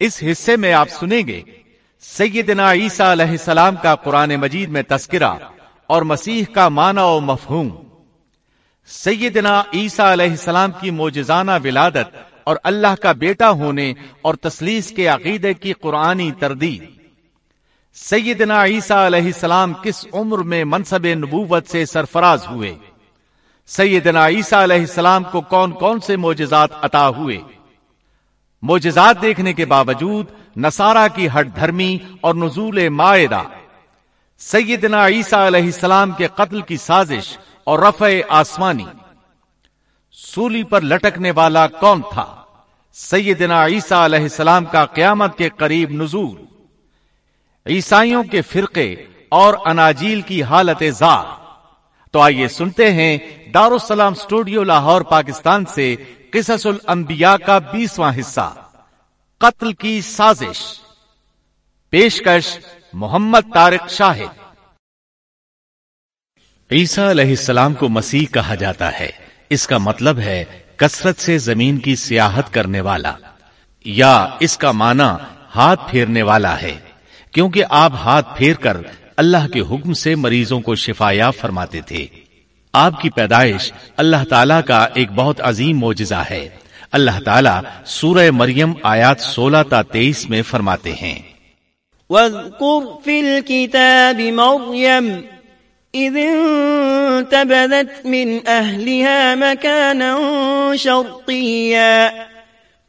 اس حصے میں آپ سنیں گے، سیدنا عیسیٰ علیہ السلام کا قرآن مجید میں تذکرہ اور مسیح کا معنی و مفہوم۔ سیدنا عیسیٰ علیہ السلام کی موجزانہ ولادت اور اللہ کا بیٹا ہونے اور تسلیس کے عقیدے کی قرآنی تردید۔ سیدنا عیسیٰ علیہ السلام کس عمر میں منصب نبوت سے سرفراز ہوئے؟ سیدنا عیسیٰ علیہ السلام کو کون کون سے موجزات عطا ہوئے؟ موجزات دیکھنے کے باوجود نصارہ کی ہٹ دھرمی اور نزول معاہدہ سیدنا عیسیٰ علیہ السلام کے قتل کی سازش اور رفع آسمانی۔ سولی پر لٹکنے والا کون تھا؟ سیدنا عیسیٰ علیہ السلام کا قیامت کے قریب نزول۔ عیسائیوں کے فرقے اور اناجیل کی حالت زار۔ تو آئیے سنتے ہیں دارالسلام اسٹوڈیو لاہور، پاکستان سے قصص الانبیاء کا بیسواں حصہ، قتل کی سازش۔ پیشکش محمد طارق شاہد۔ عیسیٰ علیہ السلام کو مسیح کہا جاتا ہے۔ اس کا مطلب ہے کثرت سے زمین کی سیاحت کرنے والا۔ یا اس کا معنی ہاتھ پھیرنے والا ہے۔ کیونکہ آپ ہاتھ پھیر کر اللہ کے حکم سے مریضوں کو شفایا فرماتے تھے۔ آپ کی پیدائش اللہ تعالیٰ کا ایک بہت عظیم معجزہ ہے۔ اللہ تعالیٰ سورہ مریم آیات سولہ تا تیئیس میں فرماتے ہیں۔ وَاذْكُرْ إذ انتبذت من أهلها مكانا شرقيا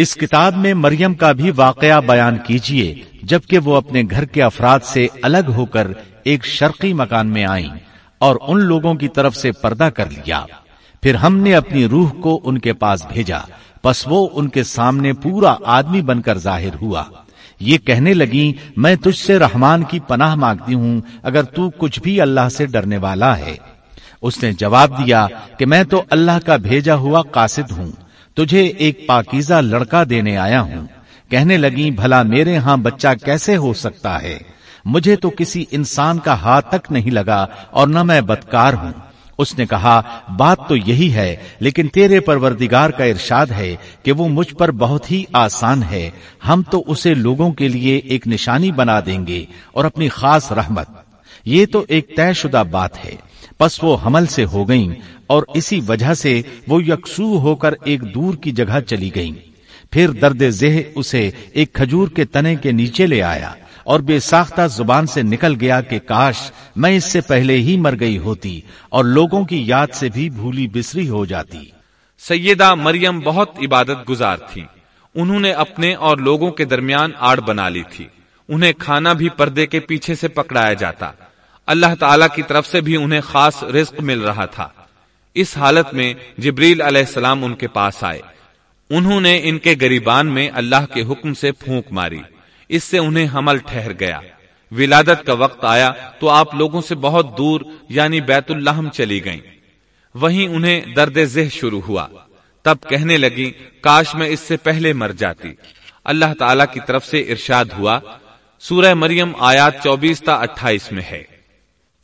اس کتاب میں مریم کا بھی واقعہ بیان کیجیے، جبکہ وہ اپنے گھر کے افراد سے الگ ہو کر ایک شرقی مکان میں آئیں اور ان لوگوں کی طرف سے پردہ کر لیا۔ پھر ہم نے اپنی روح کو ان کے پاس بھیجا، پس وہ ان کے سامنے پورا آدمی بن کر ظاہر ہوا۔ یہ کہنے لگی میں تجھ سے رحمان کی پناہ مانگتی ہوں، اگر تو کچھ بھی اللہ سے ڈرنے والا ہے۔ اس نے جواب دیا کہ میں تو اللہ کا بھیجا ہوا قاصد ہوں۔ تجھے ایک پاکیزہ لڑکا دینے آیا ہوں۔ کہنے لگی بھلا میرے ہاں بچہ کیسے ہو سکتا ہے؟ مجھے تو کسی انسان کا ہاتھ تک نہیں لگا اور نہ میں بدکار ہوں۔ اس نے کہا، بات تو یہی ہے، لیکن تیرے پروردگار کا ارشاد ہے کہ وہ مجھ پر بہت ہی آسان ہے۔ ہم تو اسے لوگوں کے لیے ایک نشانی بنا دیں گے اور اپنی خاص رحمت۔ یہ تو ایک طے شدہ بات ہے۔ پس وہ حمل سے ہو گئیں اور اسی وجہ سے وہ یکسو ہو کر ایک دور کی جگہ چلی گئیں۔ پھر درد ذہ اسے ایک کھجور کے تنے کے نیچے لے آیا اور بے ساختہ زبان سے نکل گیا کہ کاش میں اس سے پہلے ہی مر گئی ہوتی اور لوگوں کی یاد سے بھی بھولی بسری ہو جاتی۔ سیدہ مریم بہت عبادت گزار تھی انہوں نے اپنے اور لوگوں کے درمیان آڑ بنا لی تھی۔ انہیں کھانا بھی پردے کے پیچھے سے پکڑایا جاتا۔ اللہ تعالی کی طرف سے بھی انہیں خاص رزق مل رہا تھا۔ اس حالت میں جبریل علیہ السلام ان کے پاس آئے۔ انہوں نے ان کے گریبان میں اللہ کے حکم سے پھونک ماری۔ اس سے انہیں حمل ٹھہر گیا۔ ولادت کا وقت آیا تو آپ لوگوں سے بہت دور یعنی بیت الحم چلی گئیں۔ وہیں انہیں درد ذہ شروع ہوا۔ تب کہنے لگی کاش میں اس سے پہلے مر جاتی۔ اللہ تعالی کی طرف سے ارشاد ہوا، سورہ مریم آیات چوبیس تا اٹھائیس میں ہے۔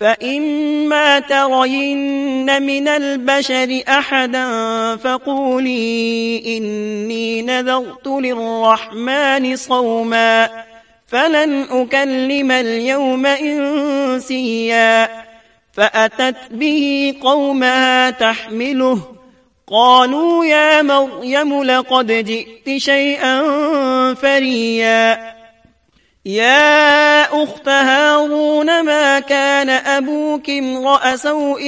فإما ترين من البشر أحدا فقولي إني نذرت للرحمن صوما فلن أكلم اليوم إنسيا فأتت به قومها تحمله قالوا يا مريم لقد جئت شيئا فريا يا أخت هارون ما كان أبوك امرأ سوء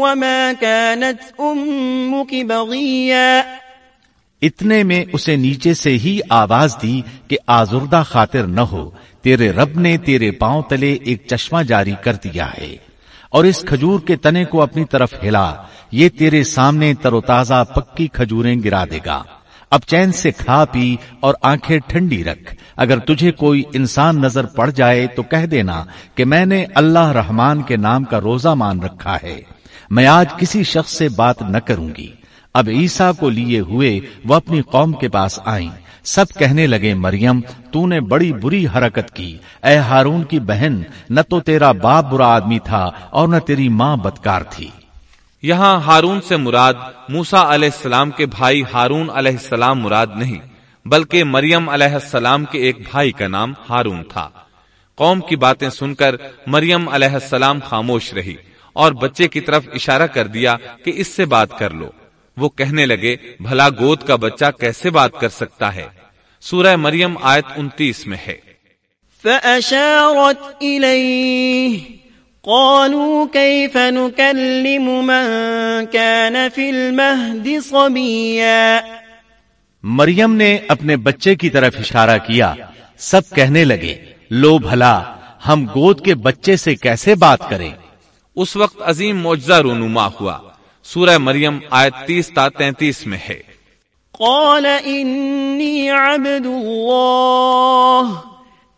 وما كانت أمك بغيا اتنے میں اسے نیچے سے ہی آواز دی کہ آزردہ خاطر نہ ہو، تیرے رب نے تیرے پاؤں تلے ایک چشمہ جاری کر دیا ہے، اور اس کھجور کے تنے کو اپنی طرف ہلا، یہ تیرے سامنے تر و تازہ پکی کھجوریں گرا دے گا۔ اب چین سے کھا پی اور آنکھیں ٹھنڈی رکھ۔ اگر تجھے کوئی انسان نظر پڑ جائے تو کہہ دینا کہ میں نے اللہ رحمان کے نام کا روزہ مان رکھا ہے۔ میں آج کسی شخص سے بات نہ کروں گی۔ اب عیسا کو لیے ہوئے وہ اپنی قوم کے پاس آئیں۔ سب کہنے لگے، مریم، تو نے بڑی بری حرکت کی۔ اے ہارون کی بہن، نہ تو تیرا باپ برا آدمی تھا اور نہ تیری ماں بدکار تھی۔ یہاں ہارون سے مراد موسا علیہ السلام کے بھائی ہارون علیہ السلام مراد نہیں، بلکہ مریم علیہ السلام کے ایک بھائی کا نام ہارون تھا۔ قوم کی باتیں سن کر مریم علیہ السلام خاموش رہی اور بچے کی طرف اشارہ کر دیا کہ اس سے بات کر لو۔ وہ کہنے لگے، بھلا گود کا بچہ کیسے بات کر سکتا ہے؟ سورہ مریم آیت انتیس میں ہے۔ فأشارت إليه قالوا كيف نكلم من كان في المهد صبيا؟ مریم نے اپنے بچے کی طرف اشارہ کیا سب کہنے لگے لو بھلا ہم گود کے بچے سے کیسے بات کریں؟ اس وقت عظیم معجزہ رونما ہوا۔ سورہ مریم آیت تیس تا تینتیس میں ہے۔ قال إني عبد الله.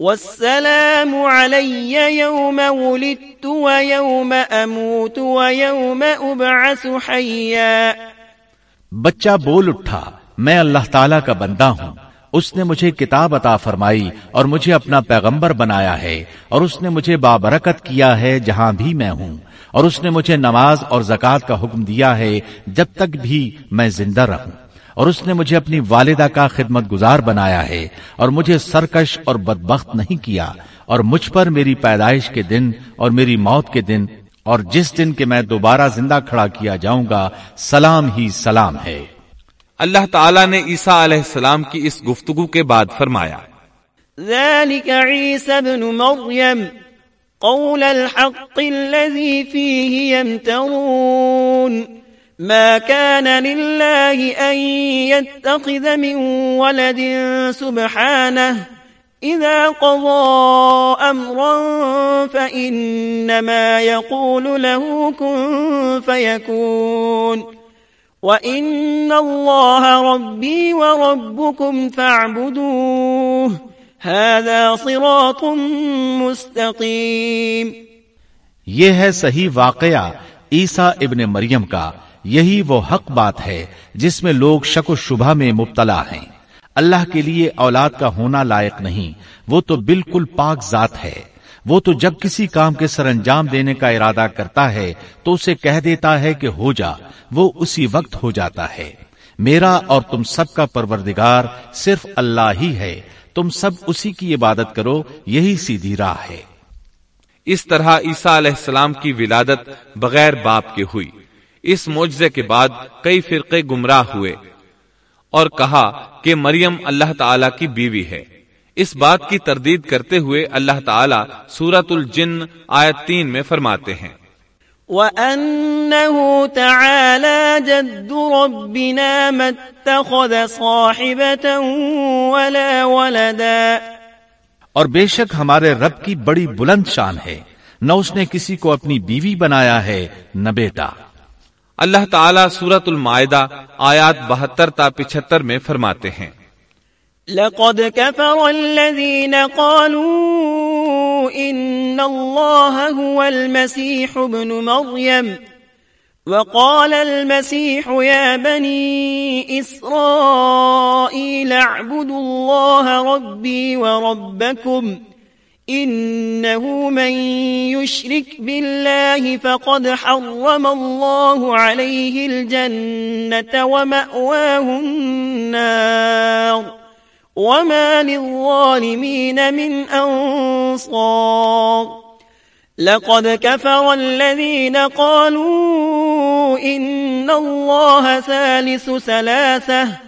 والسلام علي يوم ولدت ويوم أموت ويوم أبعث حيا. بچہ بول اٹھا، میں اللہ تعالیٰ کا بندہ ہوں۔ اس نے مجھے کتاب عطا فرمائی اور مجھے اپنا پیغمبر بنایا ہے اور اس نے مجھے بابرکت کیا ہے جہاں بھی میں ہوں۔ اور اس نے مجھے نماز اور زکوٰۃ کا حکم دیا ہے جب تک بھی میں زندہ رہوں۔ اور اس نے مجھے اپنی والدہ کا خدمت گزار بنایا ہے اور مجھے سرکش اور بدبخت نہیں کیا اور مجھ پر میری پیدائش کے دن اور میری موت کے دن اور جس دن کے میں دوبارہ زندہ کھڑا کیا جاؤں گا سلام ہی سلام ہے۔ اللہ تعالیٰ نے عیسیٰ علیہ السلام کی اس گفتگو کے بعد فرمایا ذلك عيسى بن مريم قول الحق الذي فيه يمترون۔ ما كان لله أن يتخذ من ولد سبحانه. إذا قضى أمرا فإنما يقول له كن فيكون. وإن الله ربي وربكم فاعبدوه. هذا صراط مستقیم یہ ہے صحیح واقعہ عیسیٰ ابن مریم کا یہی وہ حق بات ہے جس میں لوگ شک و شبہ میں مبتلا ہیں۔ اللہ کے لیے اولاد کا ہونا لائق نہیں، وہ تو بالکل پاک ذات ہے۔ وہ تو جب کسی کام کے سر انجام دینے کا ارادہ کرتا ہے تو اسے کہہ دیتا ہے کہ ہو جا، وہ اسی وقت ہو جاتا ہے۔ میرا اور تم سب کا پروردگار صرف اللہ ہی ہے، تم سب اسی کی عبادت کرو، یہی سیدھی راہ ہے۔ اس طرح عیسیٰ علیہ السلام کی ولادت بغیر باپ کے ہوئی۔ اس معجزے کے بعد کئی فرقے گمراہ ہوئے اور کہا کہ مریم اللہ تعالی کی بیوی ہے۔ اس بات کی تردید کرتے ہوئے اللہ تعالی سورت الجن آیت تین میں فرماتے ہیں۔ وَأَنَّهُ تَعَالَى جَدُّ رَبِّنَا مَا اتَّخَذَ صَاحِبَةً وَلَا وَلَدًا۔ اور بے شک ہمارے رب کی بڑی بلند شان ہے۔ نہ اس نے کسی کو اپنی بیوی بنایا ہے نہ بیٹا۔ اللہ تعالیٰ سورت المائدہ آیات بہتر تا پچہتر میں فرماتے ہیں۔ لقد كفر الذين قالوا إن الله هو المسيح ابن مريم وقال المسيح يا بني إسرائيل اعبدوا الله ربي وربكم إنه من يشرك بالله فقد حرم الله عليه الجنة ومأواه النار وما للظالمين من أنصار لقد كفر الذين قالوا إن الله ثالث ثلاثة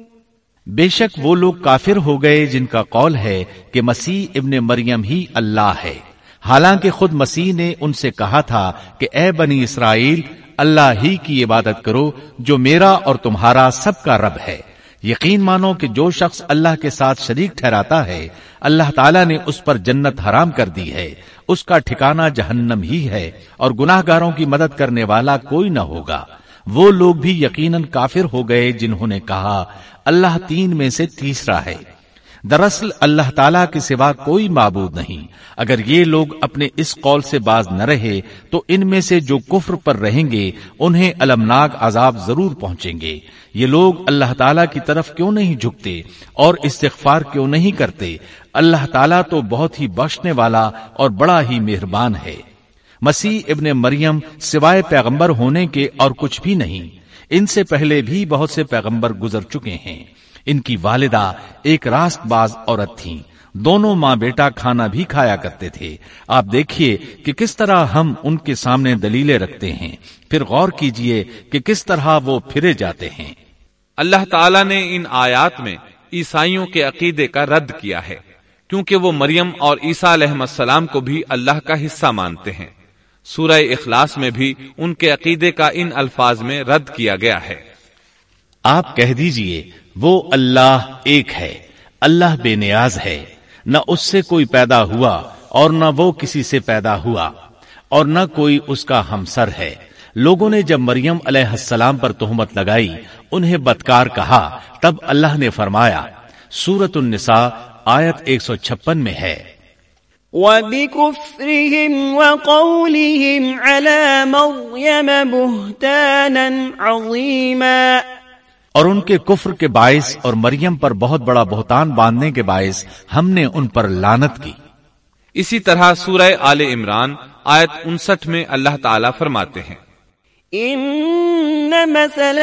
بے شک وہ لوگ کافر ہو گئے جن کا قول ہے کہ مسیح ابن مریم ہی اللہ ہے۔ حالانکہ خود مسیح نے ان سے کہا تھا کہ اے بنی اسرائیل، اللہ ہی کی عبادت کرو جو میرا اور تمہارا سب کا رب ہے۔ یقین مانو کہ جو شخص اللہ کے ساتھ شریک ٹھہراتا ہے، اللہ تعالیٰ نے اس پر جنت حرام کر دی ہے۔ اس کا ٹھکانہ جہنم ہی ہے اور گناہ گاروں کی مدد کرنے والا کوئی نہ ہوگا۔ وہ لوگ بھی یقیناً کافر ہو گئے جنہوں نے کہا اللہ تین میں سے تیسرا ہے۔ دراصل اللہ تعالیٰ کے سوا کوئی معبود نہیں۔ اگر یہ لوگ اپنے اس قول سے باز نہ رہے، تو ان میں سے جو کفر پر رہیں گے، انہیں المناک عذاب ضرور پہنچیں گے۔ یہ لوگ اللہ تعالیٰ کی طرف کیوں نہیں جھکتے اور استغفار کیوں نہیں کرتے؟ اللہ تعالیٰ تو بہت ہی بخشنے والا اور بڑا ہی مہربان ہے۔ مسیح ابن مریم سوائے پیغمبر ہونے کے اور کچھ بھی نہیں۔ ان سے پہلے بھی بہت سے پیغمبر گزر چکے ہیں۔ ان کی والدہ ایک راست باز عورت تھی دونوں ماں بیٹا کھانا بھی کھایا کرتے تھے۔ آپ دیکھیے کہ کس طرح ہم ان کے سامنے دلیلیں رکھتے ہیں۔ پھر غور کیجیے کہ کس طرح وہ پھرے جاتے ہیں۔ اللہ تعالیٰ نے ان آیات میں عیسائیوں کے عقیدے کا رد کیا ہے۔ کیونکہ وہ مریم اور عیسیٰ علیہ السلام کو بھی اللہ کا حصہ مانتے ہیں۔ سورہ اخلاص میں بھی ان کے عقیدے کا ان الفاظ میں رد کیا گیا ہے۔ آپ کہہ دیجیے، وہ اللہ ایک ہے، اللہ بے نیاز ہے۔ نہ اس سے کوئی پیدا ہوا اور نہ وہ کسی سے پیدا ہوا، اور نہ کوئی اس کا ہمسر ہے۔ لوگوں نے جب مریم علیہ السلام پر تہمت لگائی، انہیں بدکار کہا، تب اللہ نے فرمایا سورت النساء آیت 156 میں ہے۔ وَبِكُفْرِهِمْ وَقَوْلِهِمْ عَلَى مَرْيَمَ بُهْتَانًا عَظِيمًا اور ان کے کفر کے باعث اور مریم پر بہت بڑا بہتان باندھنے کے باعث ہم نے ان پر لانت کی۔ اسی طرح سورہ آل عمران آیت انسٹھ میں اللہ تعالیٰ فرماتے ہیں۔ ان مثل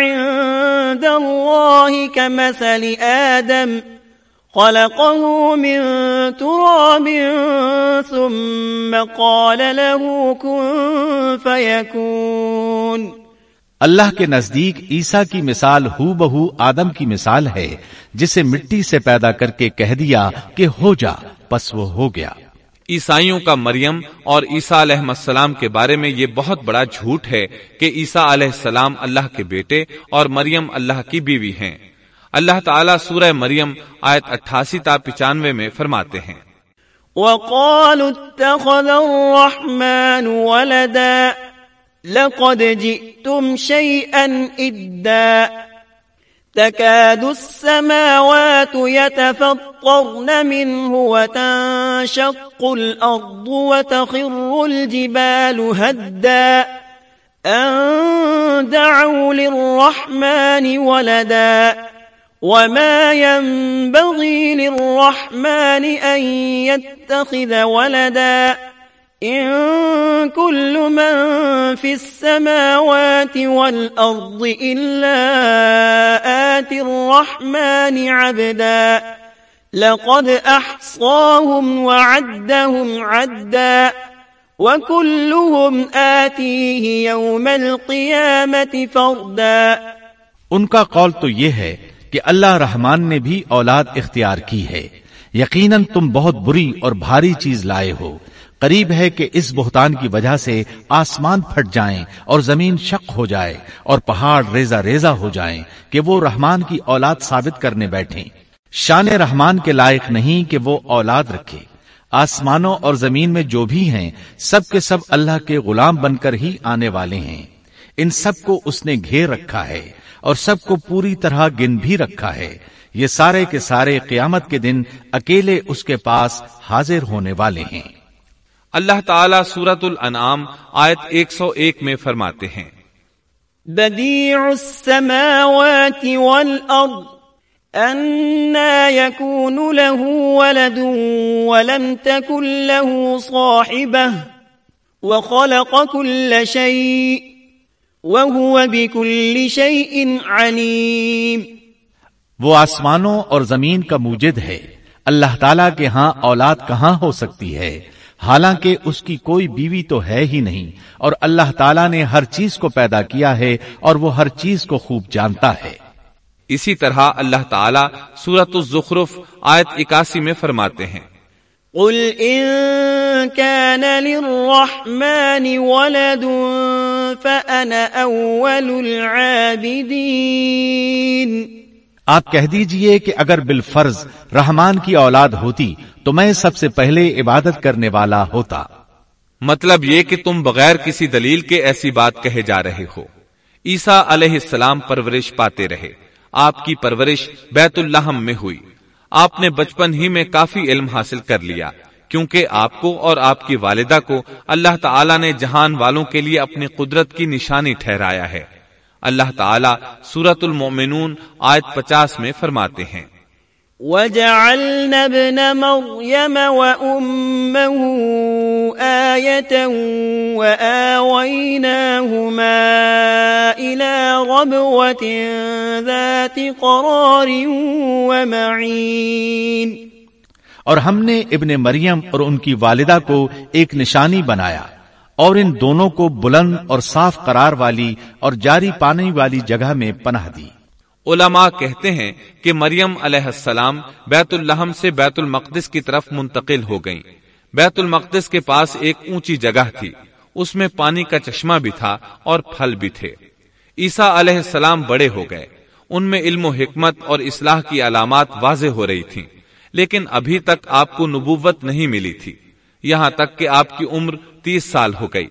عند كمثل آدم۔ خلقه من تراب ثم قال له كن فيكون۔ اللہ کے نزدیک عیسا کی مثال ہو بہو آدم کی مثال ہے جسے مٹی سے پیدا کر کے کہہ دیا کہ ہو جا پس وہ ہو گیا۔ عیسائیوں کا مریم اور عیسیٰ علیہ السلام کے بارے میں یہ بہت بڑا جھوٹ ہے کہ عیسیٰ علیہ السلام اللہ کے بیٹے اور مریم اللہ کی بیوی ہیں۔ اللہ تعالیٰ سورہ مریم آیت اٹھاسی تا پچانوے میں فرماتے ہیں۔ وقالوا اتخذ الرحمن ولدا لقد جئتم شيئا إدا تكاد السماوات يتفطرن منه وتنشق الأرض وتخر الجبال هدا أن دعوا للرحمن ولدا وما ينبغي للرحمن أن يتخذ ولدا إن كل من في السماوات والأرض إلا آتي الرحمن عبدا لقد أحصاهم وعدهم عدا وكلهم آتيه يوم القيامة فردا ان کا قول تو یہ ہے کہ اللہ رحمان نے بھی اولاد اختیار کی ہے۔ یقیناً تم بہت بری اور بھاری چیز لائے ہو۔ قریب ہے کہ اس بہتان کی وجہ سے آسمان پھٹ جائیں اور زمین شق ہو جائے اور پہاڑ ریزا ریزا ہو جائیں کہ وہ رحمان کی اولاد ثابت کرنے بیٹھیں۔ شان رحمان کے لائق نہیں کہ وہ اولاد رکھے۔ آسمانوں اور زمین میں جو بھی ہیں، سب کے سب اللہ کے غلام بن کر ہی آنے والے ہیں۔ ان سب کو اس نے گھیر رکھا ہے۔ اور سب کو پوری طرح گن بھی رکھا ہے۔ یہ سارے کے سارے قیامت کے دن اکیلے اس کے پاس حاضر ہونے والے ہیں۔ اللہ تعالیٰ سورت الانعام آیت 101 میں فرماتے ہیں۔ بدیع السماوات والارض انا يكون له ولد ولم تكن له صاحبه وخلق كل شيء وهو بكل شيء عليم۔ وہ آسمانوں اور زمین کا موجد ہے۔ اللہ تعالیٰ کے ہاں اولاد کہاں ہو سکتی ہے؟ حالانکہ اس کی کوئی بیوی تو ہے ہی نہیں اور اللہ تعالیٰ نے ہر چیز کو پیدا کیا ہے اور وہ ہر چیز کو خوب جانتا ہے۔ اسی طرح اللہ تعالیٰ سورت الزخرف آیت اکاسی میں فرماتے ہیں۔ قل ان كان للرحمن ولد فأنا اول العابدين. آپ کہہ دیجیے کہ اگر بالفرض رحمان کی اولاد ہوتی تو میں سب سے پہلے عبادت کرنے والا ہوتا۔ مطلب یہ کہ تم بغیر کسی دلیل کے ایسی بات کہے جا رہے ہو۔ عیسیٰ علیہ السلام پرورش پاتے رہے۔ آپ کی پرورش بیت الحم میں ہوئی۔ آپ نے بچپن ہی میں کافی علم حاصل کر لیا۔ کیونکہ آپ کو اور آپ کی والدہ کو اللہ تعالیٰ نے جہان والوں کے لیے اپنی قدرت کی نشانی ٹھہرایا ہے۔ اللہ تعالیٰ سورت المومنون آیت پچاس میں فرماتے ہیں۔ وَجَعَلْنَا ابْنَ مَرْيَمَ وَأُمَّهُ آيَةً وَآوَيْنَاهُمَا إِلَى رَبْوَةٍ ذَاتِ قَرَارٍ وَمَعِينٍ اور ہم نے ابن مریم اور ان کی والدہ کو ایک نشانی بنایا اور ان دونوں کو بلند اور صاف قرار والی اور جاری پانی والی جگہ میں پناہ دی۔ علماء کہتے ہیں کہ مریم علیہ السلام بیت الحم سے بیت المقدس کی طرف منتقل ہو گئیں۔ بیت المقدس کے پاس ایک اونچی جگہ تھی۔ اس میں پانی کا چشمہ بھی تھا اور پھل بھی تھے۔ عیسیٰ علیہ السلام بڑے ہو گئے۔ ان میں علم و حکمت اور اصلاح کی علامات واضح ہو رہی تھیں۔ لیکن ابھی تک آپ کو نبوت نہیں ملی تھی۔ یہاں تک کہ آپ کی عمر تیس سال ہو گئی۔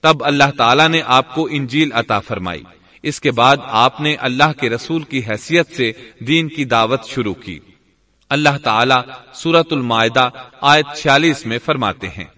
تب اللہ تعالیٰ نے آپ کو انجیل عطا فرمائی۔ اس کے بعد آپ نے اللہ کے رسول کی حیثیت سے دین کی دعوت شروع کی۔ اللہ تعالیٰ سورت المائدہ آیت چھیالیس میں فرماتے ہیں۔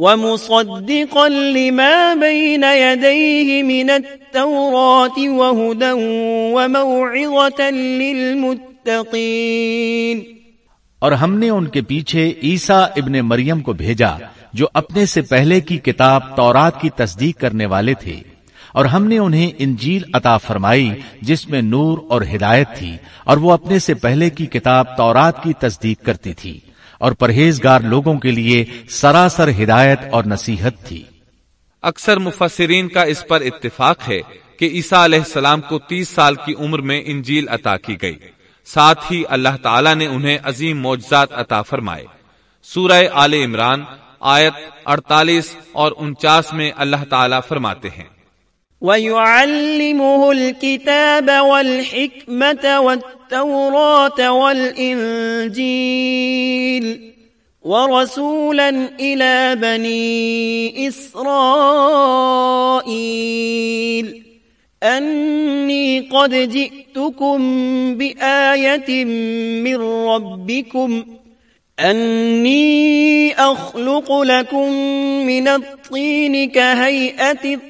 ومصدقا لما بين يديه من التوراة وهدى وموعظة للمتقين. اور ہم نے ان کے پیچھے عیسیٰ ابن مریم کو بھیجا جو اپنے سے پہلے کی کتاب تورات کی تصدیق کرنے والے تھے، اور ہم نے انہیں انجیل عطا فرمائی جس میں نور اور ہدایت تھی، اور وہ اپنے سے پہلے کی کتاب تورات کی تصدیق کرتی تھی۔ اور پرہیزگار لوگوں کے لیے سراسر ہدایت اور نصیحت تھی۔ اکثر مفسرین کا اس پر اتفاق ہے کہ عیسیٰ علیہ السلام کو تیس سال کی عمر میں انجیل عطا کی گئی۔ ساتھ ہی اللہ تعالیٰ نے انہیں عظیم معجزات عطا فرمائے۔ سورہ آل عمران آیت اڑتالیس اور انچاس میں اللہ تعالیٰ فرماتے ہیں۔ وَيُعَلِّمُهُ الْكِتَابَ وَالْحِكْمَةَ وَالتَّوْرَاةَ وَالْإِنجِيلَ ورسولا إلى بني إسرائيل. أني قد جئتكم بآية من ربكم. أني أخلق لكم من الطين كهيئة الطين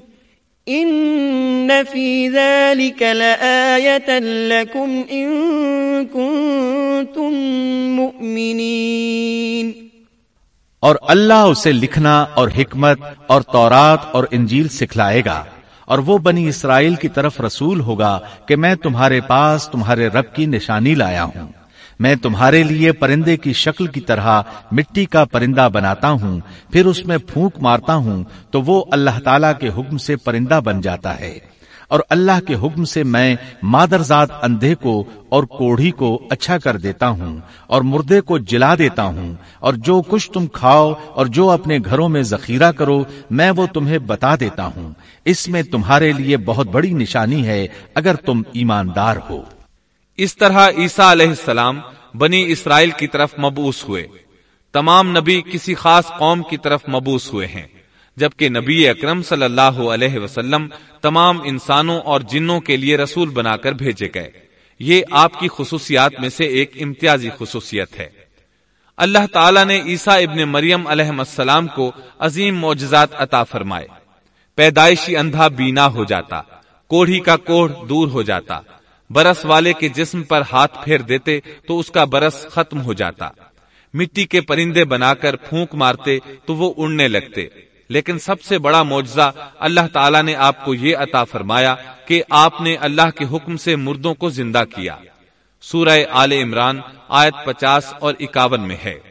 إِنَّ فِي ذَلِكَ لَآيَةً لَكُمْ إِن كُنتُم مُؤْمِنِينَ اور اللہ اسے لکھنا اور حکمت اور تورات اور انجیل سکھلائے گا، اور وہ بنی اسرائیل کی طرف رسول ہوگا کہ میں تمہارے پاس تمہارے رب کی نشانی لایا ہوں۔ میں تمہارے لیے پرندے کی شکل کی طرح مٹی کا پرندہ بناتا ہوں، پھر اس میں پھونک مارتا ہوں تو وہ اللہ تعالی کے حکم سے پرندہ بن جاتا ہے۔ اور اللہ کے حکم سے میں مادرزاد اندھے کو اور کوڑھی کو اچھا کر دیتا ہوں اور مردے کو جلا دیتا ہوں۔ اور جو کچھ تم کھاؤ اور جو اپنے گھروں میں ذخیرہ کرو، میں وہ تمہیں بتا دیتا ہوں۔ اس میں تمہارے لیے بہت بڑی نشانی ہے اگر تم ایماندار ہو۔ اس طرح عیسیٰ علیہ السلام بنی اسرائیل کی طرف مبوس ہوئے۔ تمام نبی کسی خاص قوم کی طرف مبوس ہوئے ہیں، جبکہ نبی اکرم صلی اللہ علیہ وسلم تمام انسانوں اور جنوں کے لیے رسول بنا کر بھیجے گئے۔ یہ آپ کی خصوصیات میں سے ایک امتیازی خصوصیت ہے۔ اللہ تعالیٰ نے عیسیٰ ابن مریم علیہ السلام کو عظیم معجزات عطا فرمائے۔ پیدائشی اندھا بینا ہو جاتا، کوڑھی کا کوڑھ دور ہو جاتا برس والے کے جسم پر ہاتھ پھیر دیتے تو اس کا برس ختم ہو جاتا۔ مٹی کے پرندے بنا کر پھونک مارتے تو وہ اڑنے لگتے۔ لیکن سب سے بڑا معجزہ اللہ تعالیٰ نے آپ کو یہ عطا فرمایا کہ آپ نے اللہ کے حکم سے مردوں کو زندہ کیا۔ سورہ آل عمران آیت پچاس اور اکاون میں ہے۔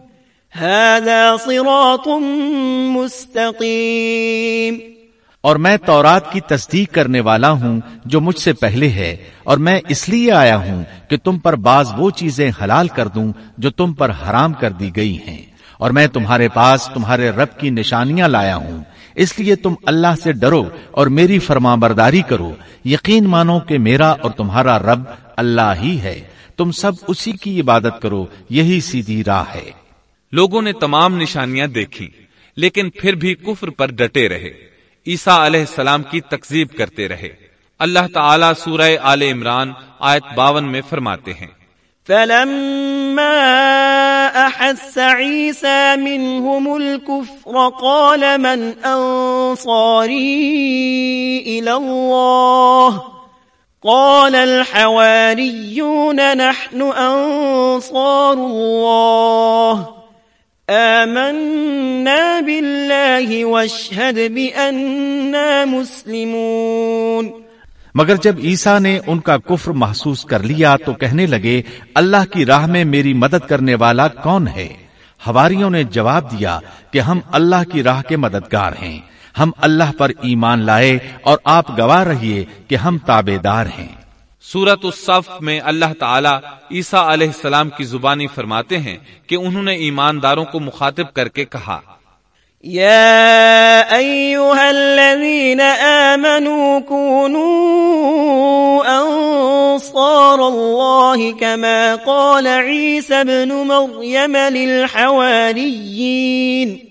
هذا صراط مستقيم. اور میں تورات کی تصدیق کرنے والا ہوں جو مجھ سے پہلے ہے، اور میں اس لیے آیا ہوں کہ تم پر بعض وہ چیزیں حلال کر دوں جو تم پر حرام کر دی گئی ہیں۔ اور میں تمہارے پاس تمہارے رب کی نشانیاں لایا ہوں۔ اس لیے تم اللہ سے ڈرو اور میری فرما برداری کرو۔ یقین مانو کہ میرا اور تمہارا رب اللہ ہی ہے۔ تم سب اسی کی عبادت کرو، یہی سیدھی راہ ہے۔ لوگوں نے تمام نشانیاں دیکھی لیکن پھر بھی کفر پر ڈٹے رہے۔ عیسیٰ علیہ السلام کی تقزیب کرتے رہے۔ اللہ تعالیٰ سورہ آل عمران آیت باون میں فرماتے ہیں۔ فلما أحس عيسى منهم الكفر قال من أنصاري إلى الله؟ قال الحواريون نحن أنصار الله۔ آمنا بالله واشهد بأننا مسلمون. مگر جب عیسا نے ان کا کفر محسوس کر لیا تو کہنے لگے، اللہ کی راہ میں میری مدد کرنے والا کون ہے؟ ہواریوں نے جواب دیا کہ ہم اللہ کی راہ کے مددگار ہیں۔ ہم اللہ پر ایمان لائے اور آپ گواہ رہیے کہ ہم تابے دار ہیں۔ سورت الصف میں اللہ تعالیٰ عیسیٰ علیہ السلام کی زبانی فرماتے ہیں کہ انہوں نے ایمانداروں کو مخاطب کر کے کہا۔ يا أيها الذين آمنوا كونوا أنصار الله كما قال عيسى بن مريم للحواريين